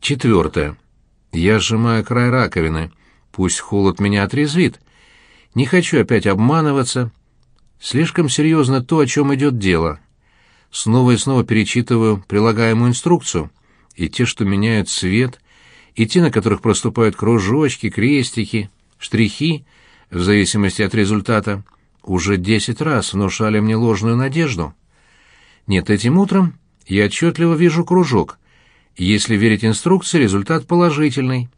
Четвертое. Я сжимаю край раковины. Пусть холод меня отрезвит. Не хочу опять обманываться. Слишком серьезно то, о чем идет дело. Снова и снова перечитываю прилагаемую инструкцию. И те, что меняют цвет, и те, на которых проступают кружочки, крестики, штрихи, в зависимости от результата, уже десять раз внушали мне ложную надежду. Нет, этим утром я отчетливо вижу кружок. Если верить инструкции, результат положительный.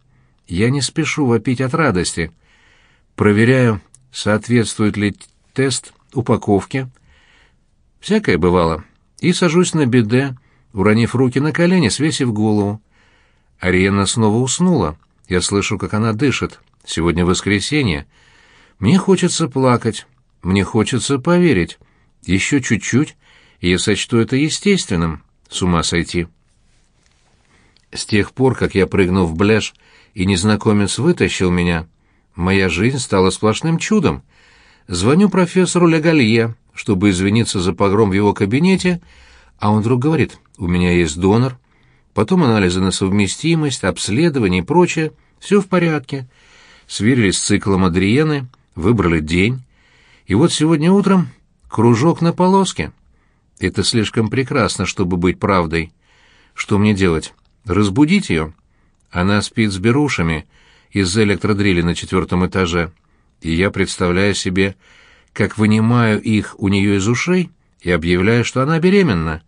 Я не спешу вопить от радости. Проверяю, соответствует ли тест упаковке. Всякое бывало. И сажусь на беде, уронив руки на колени, свесив голову. Ариена снова уснула. Я слышу, как она дышит. Сегодня воскресенье. Мне хочется плакать. Мне хочется поверить. Еще чуть-чуть, и я сочту это естественным. С ума сойти. С тех пор, как я прыгнул в бляж, и незнакомец вытащил меня, моя жизнь стала сплошным чудом. Звоню профессору Легалье, чтобы извиниться за погром в его кабинете, а он вдруг говорит, у меня есть донор, потом анализы на совместимость, обследование и прочее, все в порядке. Сверились с циклом Адриены, выбрали день, и вот сегодня утром кружок на полоске. Это слишком прекрасно, чтобы быть правдой. Что мне делать? Разбудить ее? Она спит с берушами из-за электродрели на четвертом этаже, и я представляю себе, как вынимаю их у нее из ушей и объявляю, что она беременна.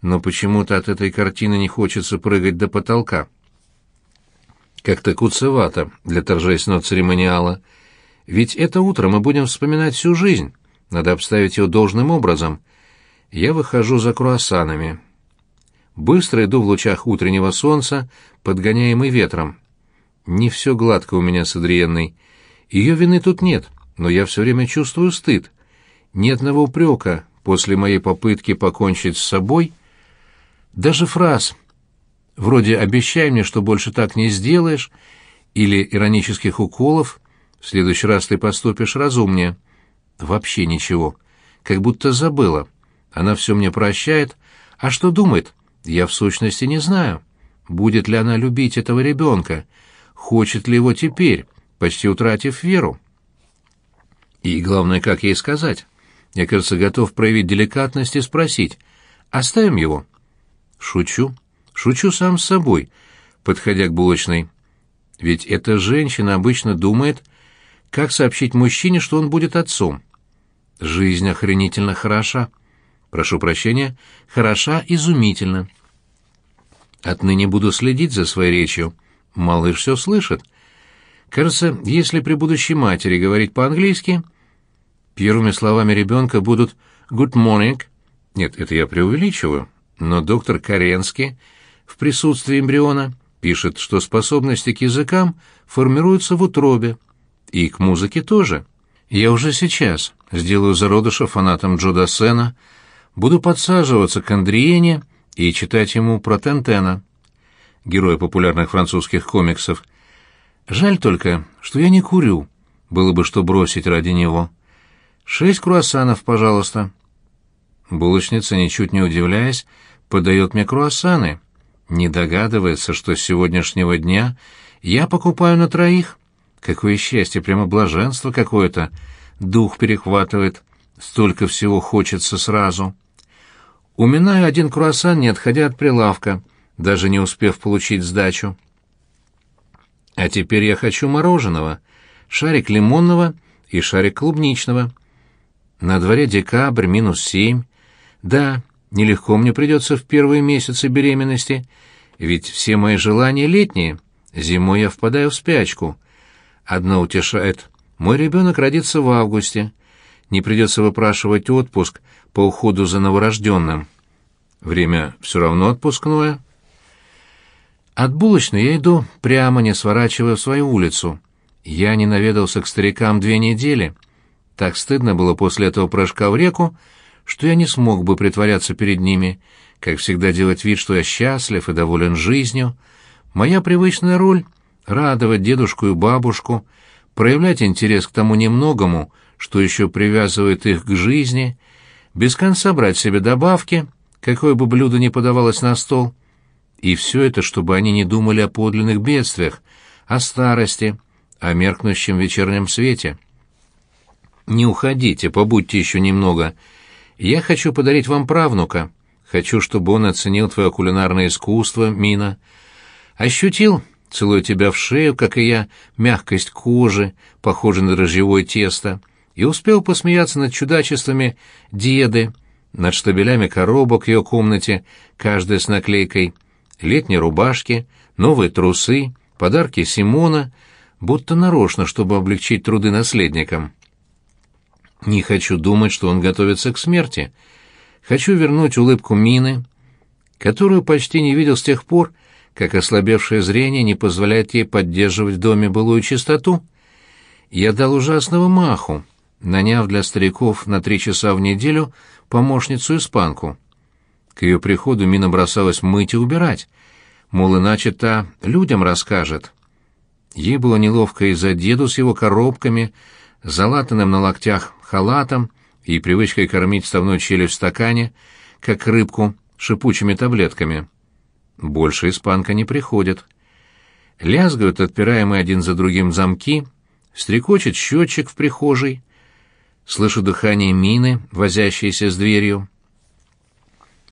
Но почему-то от этой картины не хочется прыгать до потолка. Как-то куцевато для торжественного церемониала. Ведь это утро мы будем вспоминать всю жизнь. Надо обставить его должным образом. Я выхожу за круассанами. Быстро иду в лучах утреннего солнца, подгоняемый ветром. Не все гладко у меня с Адриенной. Ее вины тут нет, но я все время чувствую стыд. Ни одного упрека после моей попытки покончить с собой. Даже фраз, вроде «обещай мне, что больше так не сделаешь», или иронических уколов «в следующий раз ты поступишь разумнее». Вообще ничего. Как будто забыла. Она все мне прощает. А что думает? Я в сущности не знаю. Будет ли она любить этого ребенка? Хочет ли его теперь, почти утратив веру? И главное, как ей сказать? Я, кажется, готов проявить деликатность и спросить. Оставим его? Шучу. Шучу сам с собой, подходя к булочной. Ведь эта женщина обычно думает, как сообщить мужчине, что он будет отцом. Жизнь охренительно хороша. Прошу прощения, хороша изумительно. Отныне буду следить за своей речью. Малыш все слышит. Кажется, если при будущей матери говорить по-английски, первыми словами ребенка будут «good morning». Нет, это я преувеличиваю, но доктор Каренский в присутствии эмбриона пишет, что способности к языкам формируются в утробе, и к музыке тоже. Я уже сейчас сделаю зародыша фанатом Джо Дассена, Буду подсаживаться к Андриене и читать ему про Тентена, героя популярных французских комиксов. Жаль только, что я не курю. Было бы что бросить ради него. Шесть круассанов, пожалуйста. Булочница, ничуть не удивляясь, подает мне круассаны. Не догадывается, что с сегодняшнего дня я покупаю на троих. Какое счастье, прямо блаженство какое-то. Дух перехватывает. Столько всего хочется сразу. Уминаю один круассан, не отходя от прилавка, даже не успев получить сдачу. А теперь я хочу мороженого, шарик лимонного и шарик клубничного. На дворе декабрь, минус семь. Да, нелегко мне придется в первые месяцы беременности, ведь все мои желания летние. Зимой я впадаю в спячку. Одно утешает. Мой ребенок родится в августе. Не придется выпрашивать отпуск по уходу за новорожденным. Время все равно отпускное. От булочной я иду прямо, не сворачивая в свою улицу. Я не наведался к старикам две недели. Так стыдно было после этого прыжка в реку, что я не смог бы притворяться перед ними, как всегда делать вид, что я счастлив и доволен жизнью. Моя привычная роль — радовать дедушку и бабушку, проявлять интерес к тому немногому, что еще привязывает их к жизни, без конца брать себе добавки, какое бы блюдо ни подавалось на стол. И все это, чтобы они не думали о подлинных бедствиях, о старости, о меркнущем вечернем свете. «Не уходите, побудьте еще немного. Я хочу подарить вам правнука. Хочу, чтобы он оценил твое кулинарное искусство, Мина. Ощутил, целуя тебя в шею, как и я, мягкость кожи, похожей на дрожжевое тесто, и успел посмеяться над чудачествами деды, над штабелями коробок в ее комнате, каждая с наклейкой, летние рубашки, новые трусы, подарки Симона, будто нарочно, чтобы облегчить труды наследникам. Не хочу думать, что он готовится к смерти. Хочу вернуть улыбку Мины, которую почти не видел с тех пор, как ослабевшее зрение не позволяет ей поддерживать в доме былую чистоту. Я дал ужасного маху, наняв для стариков на три часа в неделю помощницу-испанку. К ее приходу Мина бросалась мыть и убирать, мол, иначе та людям расскажет. Ей было неловко из-за деду с его коробками, залатанным на локтях халатом и привычкой кормить вставной челюсть в стакане, как рыбку, шипучими таблетками. Больше испанка не приходит. Лязгают отпираемые один за другим замки, стрекочет счетчик в прихожей. Слышу дыхание мины, возящейся с дверью.